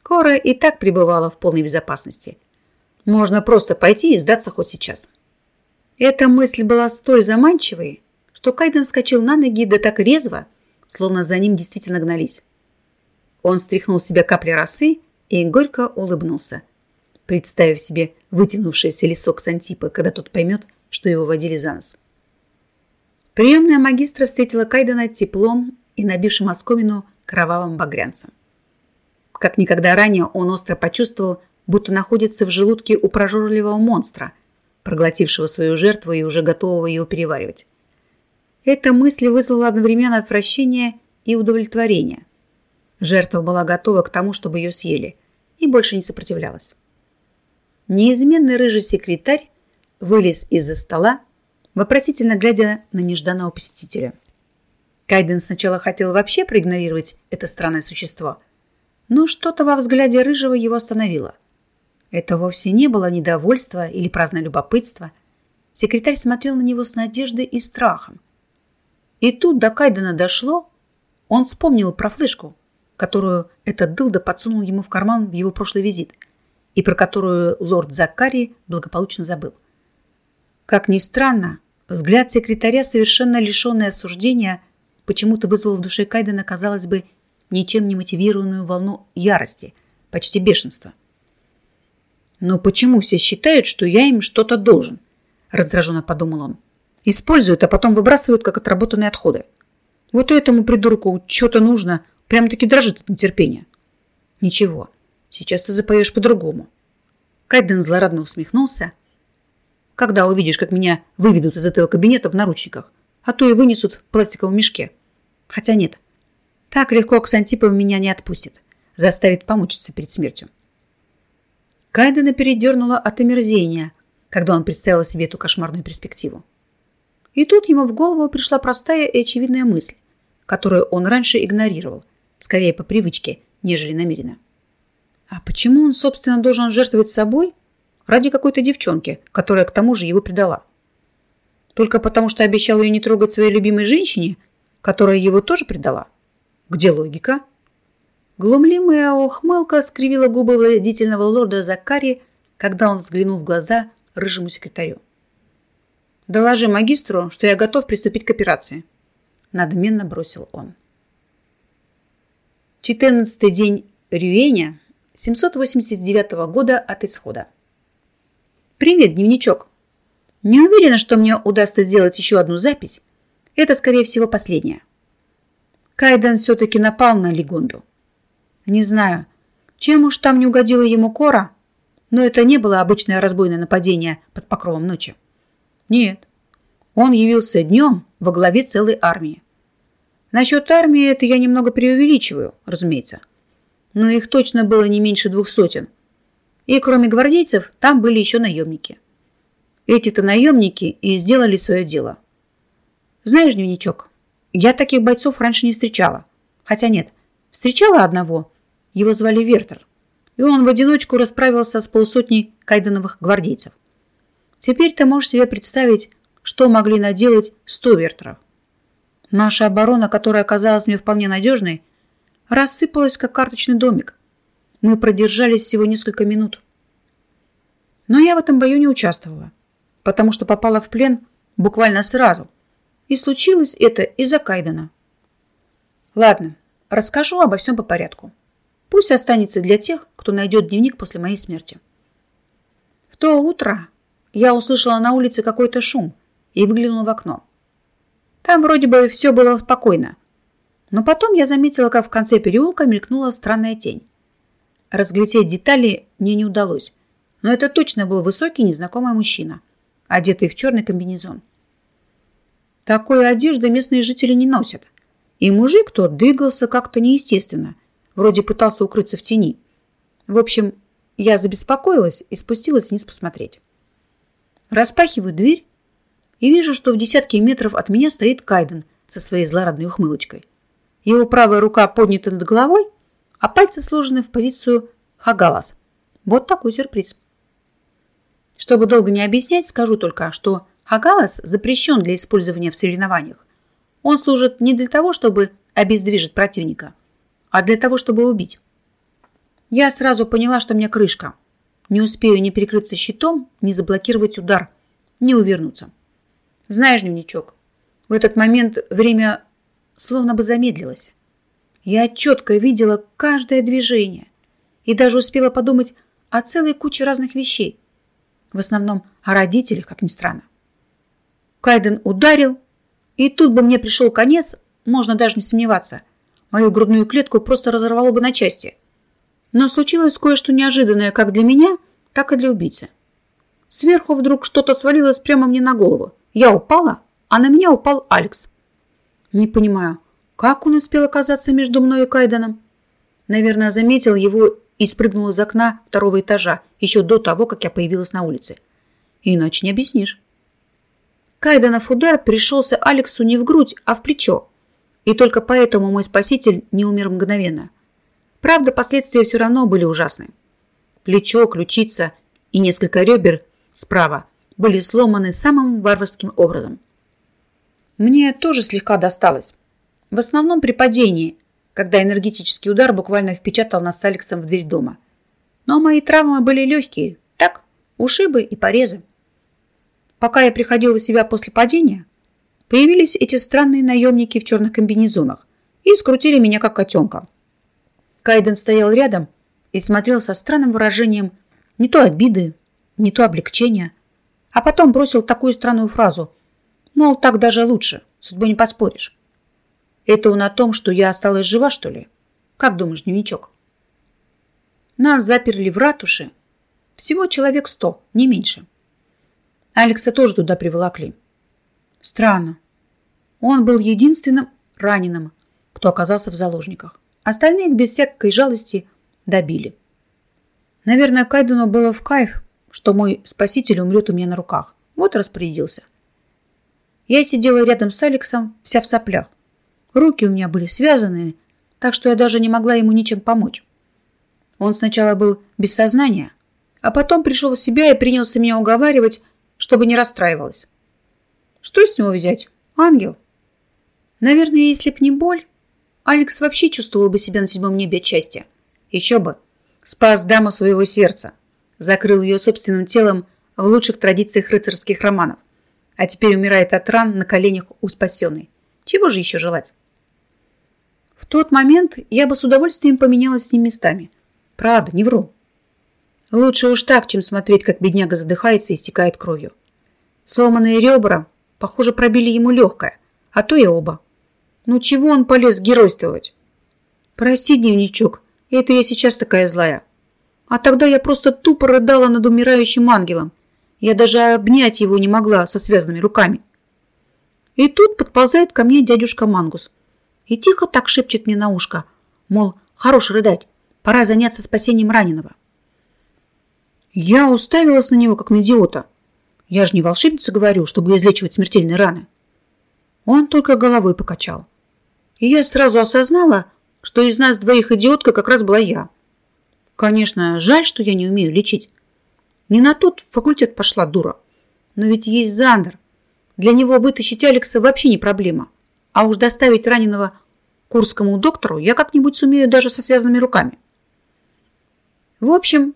Кора и так пребывала в полной безопасности. Можно просто пойти и сдаться хоть сейчас. Эта мысль была столь заманчивой, что Кайден вскочил на ноги да так резво, словно за ним действительно гнались. Он стряхнул с себя капли росы и горько улыбнулся, представив себе вытянувшийся лесок Сантипа, когда тот поймет, что его водили за нос. Приемная магистра встретила Кайдена теплом и набившим оскомину кровавым багрянцем. Как никогда ранее он остро почувствовал, будто находится в желудке у прожорливого монстра, проглотившего свою жертву и уже готового ее переваривать. Эта мысль вызвала одновременно отвращение и удовлетворение – Жертва была готова к тому, чтобы ее съели, и больше не сопротивлялась. Неизменный рыжий секретарь вылез из-за стола, вопросительно глядя на нежданного посетителя. Кайден сначала хотел вообще проигнорировать это странное существо, но что-то во взгляде рыжего его остановило. Это вовсе не было недовольства или праздное любопытство. Секретарь смотрел на него с надеждой и страхом. И тут до Кайдена дошло, он вспомнил про флешку, которую этот дылда подсунул ему в карман в его прошлый визит и про которую лорд Закари благополучно забыл. Как ни странно, взгляд секретаря, совершенно лишенный осуждения, почему-то вызвал в душе Кайдена, казалось бы, ничем не мотивированную волну ярости, почти бешенства. «Но почему все считают, что я им что-то должен?» – раздраженно подумал он. «Используют, а потом выбрасывают, как отработанные отходы. Вот этому придурку что-то нужно – Прям-таки дрожит от нетерпения. Ничего, сейчас ты запоешь по-другому. Кайден злорадно усмехнулся. Когда увидишь, как меня выведут из этого кабинета в наручниках, а то и вынесут в пластиковом мешке. Хотя нет, так легко Ксантипов меня не отпустит, заставит помучиться перед смертью. Кайдена передернула от омерзения, когда он представил себе эту кошмарную перспективу. И тут ему в голову пришла простая и очевидная мысль, которую он раньше игнорировал – скорее по привычке, нежели намеренно. А почему он, собственно, должен жертвовать собой ради какой-то девчонки, которая к тому же его предала? Только потому, что обещал ее не трогать своей любимой женщине, которая его тоже предала? Где логика? Глумливая ухмылка скривила губы владительного лорда Закари, когда он взглянул в глаза рыжему секретарю. «Доложи магистру, что я готов приступить к операции», – надменно бросил он. Четырнадцатый день Рюэня 789 года от исхода. «Привет, дневничок. Не уверена, что мне удастся сделать еще одну запись. Это, скорее всего, последняя. Кайден все-таки напал на Легонду. Не знаю, чем уж там не угодила ему кора, но это не было обычное разбойное нападение под покровом ночи. Нет, он явился днем во главе целой армии. Насчет армии это я немного преувеличиваю, разумеется. Но их точно было не меньше двух сотен. И кроме гвардейцев, там были еще наемники. Эти-то наемники и сделали свое дело. Знаешь, дневничок, я таких бойцов раньше не встречала. Хотя нет, встречала одного, его звали Вертер. И он в одиночку расправился с полсотней кайдановых гвардейцев. Теперь ты можешь себе представить, что могли наделать сто Вертеров. Наша оборона, которая оказалась мне вполне надежной, рассыпалась, как карточный домик. Мы продержались всего несколько минут. Но я в этом бою не участвовала, потому что попала в плен буквально сразу. И случилось это из-за Кайдена. Ладно, расскажу обо всем по порядку. Пусть останется для тех, кто найдет дневник после моей смерти. В то утро я услышала на улице какой-то шум и выглянула в окно. Там вроде бы все было спокойно. Но потом я заметила, как в конце переулка мелькнула странная тень. Разглядеть детали мне не удалось, но это точно был высокий незнакомый мужчина, одетый в черный комбинезон. Такой одежды местные жители не носят. И мужик тот двигался как-то неестественно – Вроде пытался укрыться в тени. В общем, я забеспокоилась и спустилась вниз посмотреть. Распахиваю дверь и вижу, что в десятке метров от меня стоит Кайден со своей злорадной ухмылочкой. Его правая рука поднята над головой, а пальцы сложены в позицию Хагалас. Вот такой сюрприз. Чтобы долго не объяснять, скажу только, что Хагалас запрещен для использования в соревнованиях. Он служит не для того, чтобы обездвижить противника – а для того, чтобы убить. Я сразу поняла, что мне крышка. Не успею ни перекрыться щитом, ни заблокировать удар, ни увернуться. Знаешь, дневничок, в этот момент время словно бы замедлилось. Я четко видела каждое движение и даже успела подумать о целой куче разных вещей. В основном о родителях, как ни странно. Кайден ударил, и тут бы мне пришел конец, можно даже не сомневаться – мою грудную клетку просто разорвало бы на части. Но случилось кое-что неожиданное как для меня, так и для убийцы. Сверху вдруг что-то свалилось прямо мне на голову. Я упала, а на меня упал Алекс. Не понимаю, как он успел оказаться между мной и Кайденом? Наверное, заметил его и спрыгнул из окна второго этажа еще до того, как я появилась на улице. Иначе не объяснишь. Кайденов удар пришелся Алексу не в грудь, а в плечо. И только поэтому мой спаситель не умер мгновенно. Правда, последствия все равно были ужасны. Плечо, ключица и несколько ребер справа были сломаны самым варварским образом. Мне тоже слегка досталось. В основном при падении, когда энергетический удар буквально впечатал нас с Алексом в дверь дома. Но мои травмы были легкие. Так, ушибы и порезы. Пока я приходила в себя после падения, Появились эти странные наемники в черных комбинезонах и скрутили меня, как котенка. Кайден стоял рядом и смотрел со странным выражением не то обиды, не то облегчения, а потом бросил такую странную фразу, мол, так даже лучше, судьбой не поспоришь. Это он о том, что я осталась жива, что ли? Как думаешь, дневничок? Нас заперли в ратуше. Всего человек сто, не меньше. Алекса тоже туда приволокли. Странно. Он был единственным раненым, кто оказался в заложниках. Остальных без всякой жалости добили. Наверное, Кайдену было в кайф, что мой спаситель умрет у меня на руках. Вот распорядился. Я сидела рядом с Алексом, вся в соплях. Руки у меня были связаны, так что я даже не могла ему ничем помочь. Он сначала был без сознания, а потом пришел в себя и принялся меня уговаривать, чтобы не расстраивалась. Что с него взять? Ангел. Наверное, если б не боль, Алекс вообще чувствовал бы себя на седьмом небе от счастья. Еще бы. Спас даму своего сердца. Закрыл ее собственным телом в лучших традициях рыцарских романов. А теперь умирает от ран на коленях у спасенной. Чего же еще желать? В тот момент я бы с удовольствием поменялась с ним местами. Правда, не вру. Лучше уж так, чем смотреть, как бедняга задыхается и истекает кровью. Сломанные ребра, похоже, пробили ему легкое, а то и оба. Ну чего он полез геройствовать? Прости, дневничок, это я сейчас такая злая. А тогда я просто тупо рыдала над умирающим ангелом. Я даже обнять его не могла со связанными руками. И тут подползает ко мне дядюшка Мангус и тихо так шепчет мне на ушко, мол, хорош рыдать, пора заняться спасением раненого. Я уставилась на него, как на идиота. Я же не волшебница говорю, чтобы излечивать смертельные раны. Он только головой покачал. И я сразу осознала, что из нас двоих идиотка как раз была я. Конечно, жаль, что я не умею лечить. Не на тот факультет пошла дура. Но ведь есть Зандер. Для него вытащить Алекса вообще не проблема. А уж доставить раненого курскому доктору я как-нибудь сумею даже со связанными руками. В общем,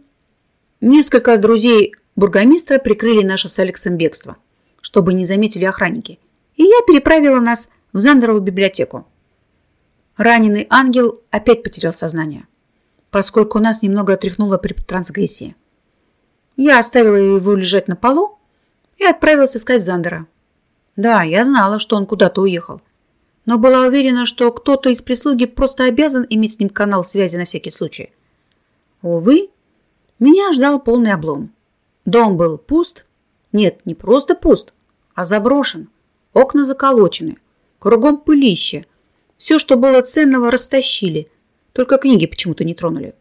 несколько друзей бургомистра прикрыли наше с Алексом бегство, чтобы не заметили охранники. И я переправила нас в Зандерову библиотеку. Раненый ангел опять потерял сознание, поскольку нас немного отряхнуло при трансгрессии. Я оставила его лежать на полу и отправилась искать Зандера. Да, я знала, что он куда-то уехал, но была уверена, что кто-то из прислуги просто обязан иметь с ним канал связи на всякий случай. Увы, меня ждал полный облом. Дом был пуст. Нет, не просто пуст, а заброшен. Окна заколочены. Кругом пылище. Все, что было ценного, растащили. Только книги почему-то не тронули.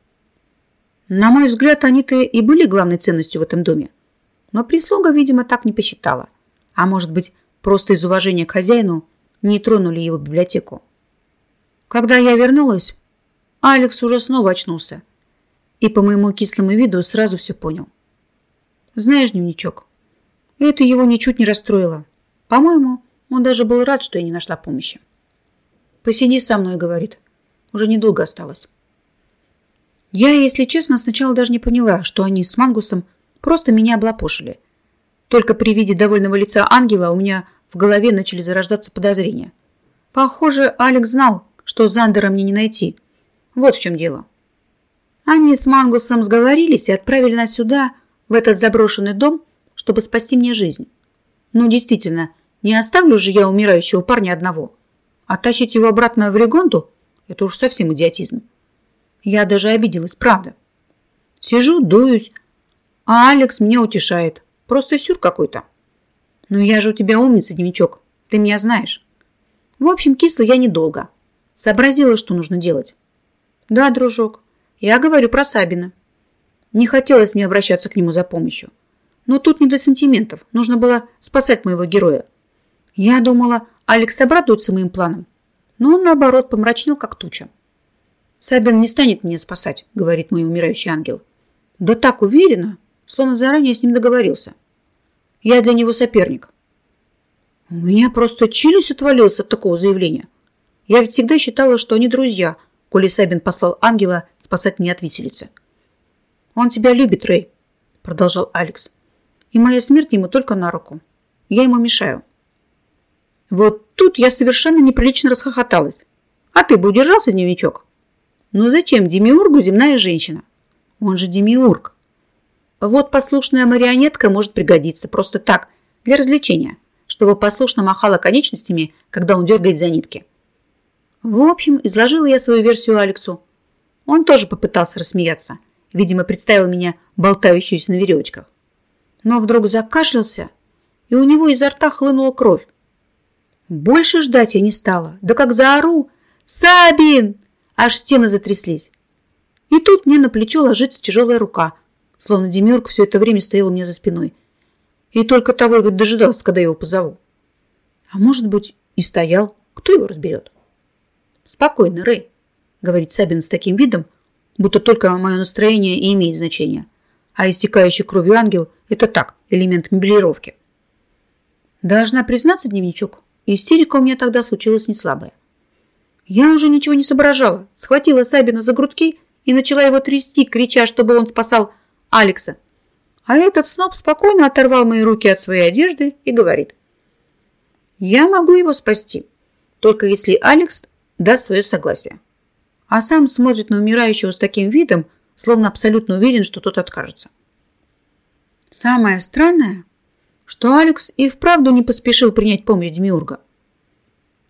На мой взгляд, они-то и были главной ценностью в этом доме. Но прислуга, видимо, так не посчитала. А может быть, просто из уважения к хозяину не тронули его библиотеку. Когда я вернулась, Алекс уже снова очнулся и по моему кислому виду сразу все понял. Знаешь, дневничок, это его ничуть не расстроило. По-моему, он даже был рад, что я не нашла помощи. «Посиди со мной», — говорит. Уже недолго осталось. Я, если честно, сначала даже не поняла, что они с Мангусом просто меня облапошили. Только при виде довольного лица ангела у меня в голове начали зарождаться подозрения. Похоже, Алекс знал, что Зандера мне не найти. Вот в чем дело. Они с Мангусом сговорились и отправили нас сюда, в этот заброшенный дом, чтобы спасти мне жизнь. Ну, действительно, не оставлю же я умирающего парня одного. А тащить его обратно в Регонту – это уж совсем идиотизм. Я даже обиделась, правда. Сижу, дуюсь, а Алекс меня утешает. Просто сюр какой-то. Ну, я же у тебя умница, дневничок. Ты меня знаешь. В общем, кисла я недолго. Сообразила, что нужно делать. Да, дружок, я говорю про Сабина. Не хотелось мне обращаться к нему за помощью. Но тут не до сантиментов. Нужно было спасать моего героя. Я думала, Алекс обрадуется моим планам. Но он, наоборот, помрачнел, как туча. «Сабин не станет меня спасать», — говорит мой умирающий ангел. «Да так уверенно, словно заранее с ним договорился. Я для него соперник». У меня просто челюсть отвалилась от такого заявления. Я ведь всегда считала, что они друзья, коли Сабин послал ангела спасать меня от виселицы. «Он тебя любит, Рэй», — продолжал Алекс. «И моя смерть ему только на руку. Я ему мешаю». Вот тут я совершенно неприлично расхохоталась. «А ты бы удержался, дневничок?» «Ну зачем Демиургу земная женщина?» «Он же Демиург». «Вот послушная марионетка может пригодиться просто так, для развлечения, чтобы послушно махала конечностями, когда он дергает за нитки». В общем, изложила я свою версию Алексу. Он тоже попытался рассмеяться. Видимо, представил меня болтающуюся на веревочках. Но вдруг закашлялся, и у него изо рта хлынула кровь. Больше ждать я не стала. Да как заору! «Сабин!» Аж стены затряслись. И тут мне на плечо ложится тяжелая рука, словно Демюрк все это время стоял у меня за спиной. И только того и дожидался, когда я его позову. А может быть, и стоял. Кто его разберет? Спокойно, Рэй. говорит Сабин с таким видом, будто только мое настроение и имеет значение. А истекающий кровью ангел – это так, элемент мебелировки. Должна признаться, дневничок, истерика у меня тогда случилась не слабая. Я уже ничего не соображала, схватила Сабина за грудки и начала его трясти, крича, чтобы он спасал Алекса. А этот сноб спокойно оторвал мои руки от своей одежды и говорит. Я могу его спасти, только если Алекс даст свое согласие. А сам смотрит на умирающего с таким видом, словно абсолютно уверен, что тот откажется. Самое странное, что Алекс и вправду не поспешил принять помощь Демиурга.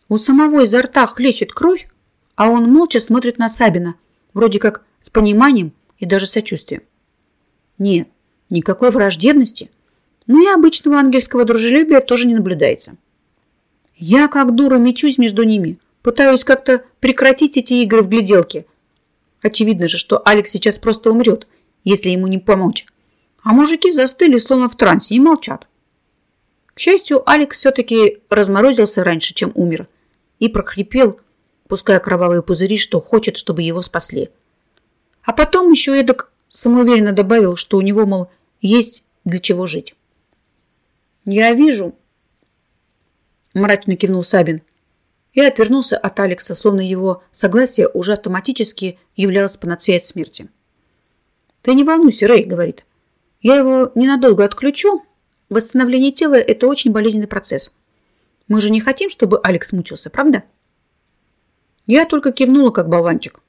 У самого изо рта хлещет кровь, а он молча смотрит на Сабина, вроде как с пониманием и даже сочувствием. Нет, никакой враждебности, но и обычного ангельского дружелюбия тоже не наблюдается. Я, как дура, мечусь между ними, пытаюсь как-то прекратить эти игры в гляделке. Очевидно же, что Алекс сейчас просто умрет, если ему не помочь. А мужики застыли, словно в трансе, и молчат. К счастью, Алекс все-таки разморозился раньше, чем умер, и прохрипел, пуская кровавые пузыри, что хочет, чтобы его спасли. А потом еще эдак самоуверенно добавил, что у него, мол, есть для чего жить. «Я вижу», – мрачно кивнул Сабин и отвернулся от Алекса, словно его согласие уже автоматически являлось панацеей от смерти. «Ты не волнуйся, Рэй», – говорит. «Я его ненадолго отключу. Восстановление тела – это очень болезненный процесс. Мы же не хотим, чтобы Алекс мучился, правда?» Я только кивнула, как болванчик,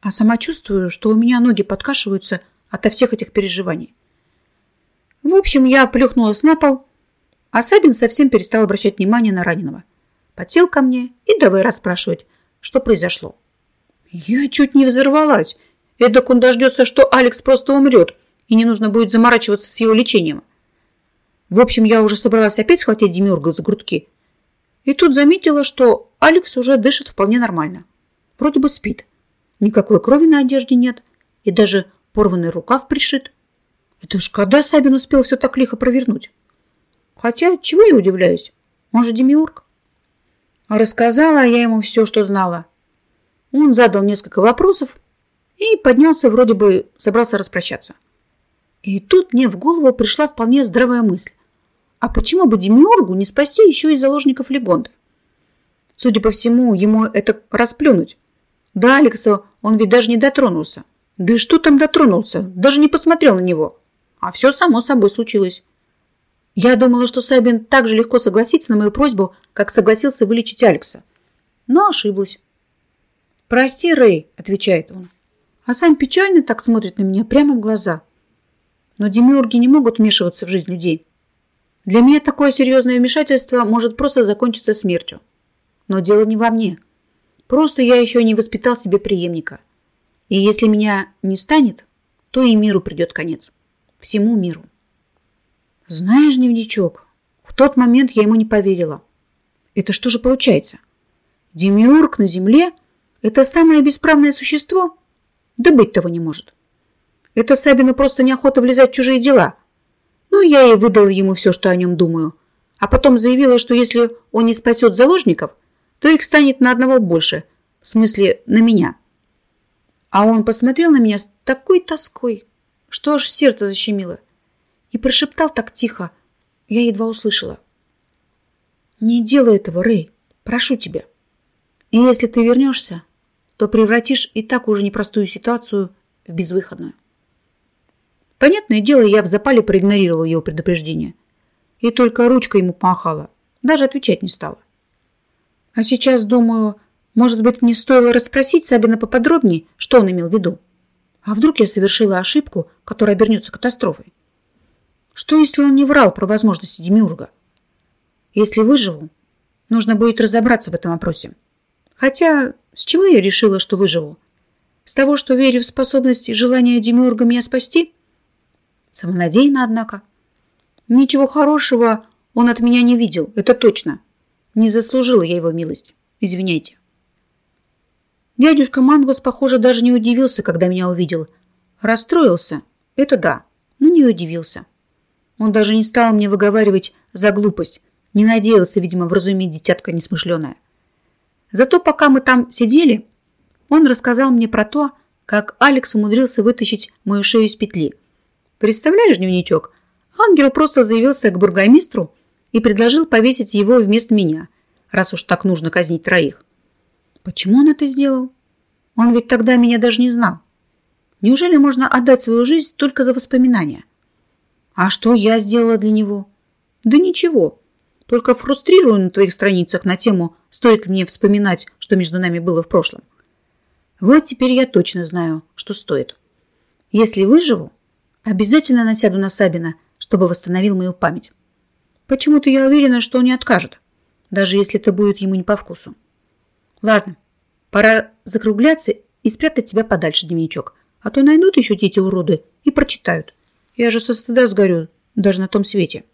а сама чувствую, что у меня ноги подкашиваются ото всех этих переживаний. В общем, я плюхнулась на пол, а Сабин совсем перестал обращать внимание на раненого. Подсел ко мне и давай расспрашивать, что произошло. Я чуть не взорвалась. Эдак он дождется, что Алекс просто умрет, и не нужно будет заморачиваться с его лечением. В общем, я уже собралась опять схватить Демиурга за грудки. И тут заметила, что Алекс уже дышит вполне нормально. Вроде бы спит. Никакой крови на одежде нет. И даже порванный рукав пришит. Это уж когда Сабин успел все так лихо провернуть? Хотя, чего я удивляюсь? Он же демиург. Рассказала я ему все, что знала. Он задал несколько вопросов и поднялся, вроде бы собрался распрощаться. И тут мне в голову пришла вполне здравая мысль. А почему бы Демиургу не спасти еще и заложников Легонды? Судя по всему, ему это расплюнуть. До Алекса он ведь даже не дотронулся. Да и что там дотронулся? Даже не посмотрел на него. А все само собой случилось. Я думала, что Сабин так же легко согласится на мою просьбу, как согласился вылечить Алекса. Но ошиблась. «Прости, Рэй», — отвечает он. А сам печально так смотрит на меня прямо в глаза. Но демиурги не могут вмешиваться в жизнь людей. Для меня такое серьезное вмешательство может просто закончиться смертью. Но дело не во мне. Просто я еще не воспитал себе преемника. И если меня не станет, то и миру придет конец. Всему миру. Знаешь, дневничок, в тот момент я ему не поверила. Это что же получается? Демиург на земле – это самое бесправное существо? Да быть того не может. Это Сабину просто неохота влезать в чужие дела. Ну, я и выдала ему все, что о нем думаю. А потом заявила, что если он не спасет заложников, то их станет на одного больше. В смысле, на меня. А он посмотрел на меня с такой тоской, что аж сердце защемило и прошептал так тихо. Я едва услышала. «Не делай этого, Рэй. Прошу тебя. И если ты вернешься, то превратишь и так уже непростую ситуацию в безвыходную». Понятное дело, я в запале проигнорировала его предупреждение. И только ручкой ему помахала. Даже отвечать не стала. А сейчас думаю, может быть, мне стоило расспросить Сабина поподробнее, что он имел в виду. А вдруг я совершила ошибку, которая обернется катастрофой? Что, если он не врал про возможности Демиурга? Если выживу, нужно будет разобраться в этом вопросе. Хотя, с чего я решила, что выживу? С того, что верю в способность и желание Демиурга меня спасти? Самонадеянно, однако. Ничего хорошего он от меня не видел, это точно. Не заслужила я его милость. Извиняйте. Дядюшка Мангус, похоже, даже не удивился, когда меня увидел. Расстроился, это да, но не удивился. Он даже не стал мне выговаривать за глупость. Не надеялся, видимо, вразумить дитятка несмышленая. Зато пока мы там сидели, Он рассказал мне про то, как Алекс умудрился вытащить мою шею из петли. Представляешь, дневничок, ангел просто заявился к бургомистру и предложил повесить его вместо меня, раз уж так нужно казнить троих. Почему он это сделал? Он ведь тогда меня даже не знал. Неужели можно отдать свою жизнь только за воспоминания? А что я сделала для него? Да ничего. Только фрустрирую на твоих страницах на тему, стоит ли мне вспоминать, что между нами было в прошлом. Вот теперь я точно знаю, что стоит. Если выживу, обязательно насяду на Сабина, чтобы восстановил мою память. Почему-то я уверена, что он не откажет, даже если это будет ему не по вкусу. Ладно, пора закругляться и спрятать тебя подальше, дневничок, а то найдут еще эти уроды и прочитают. Я же со стыда сгорю даже на том свете.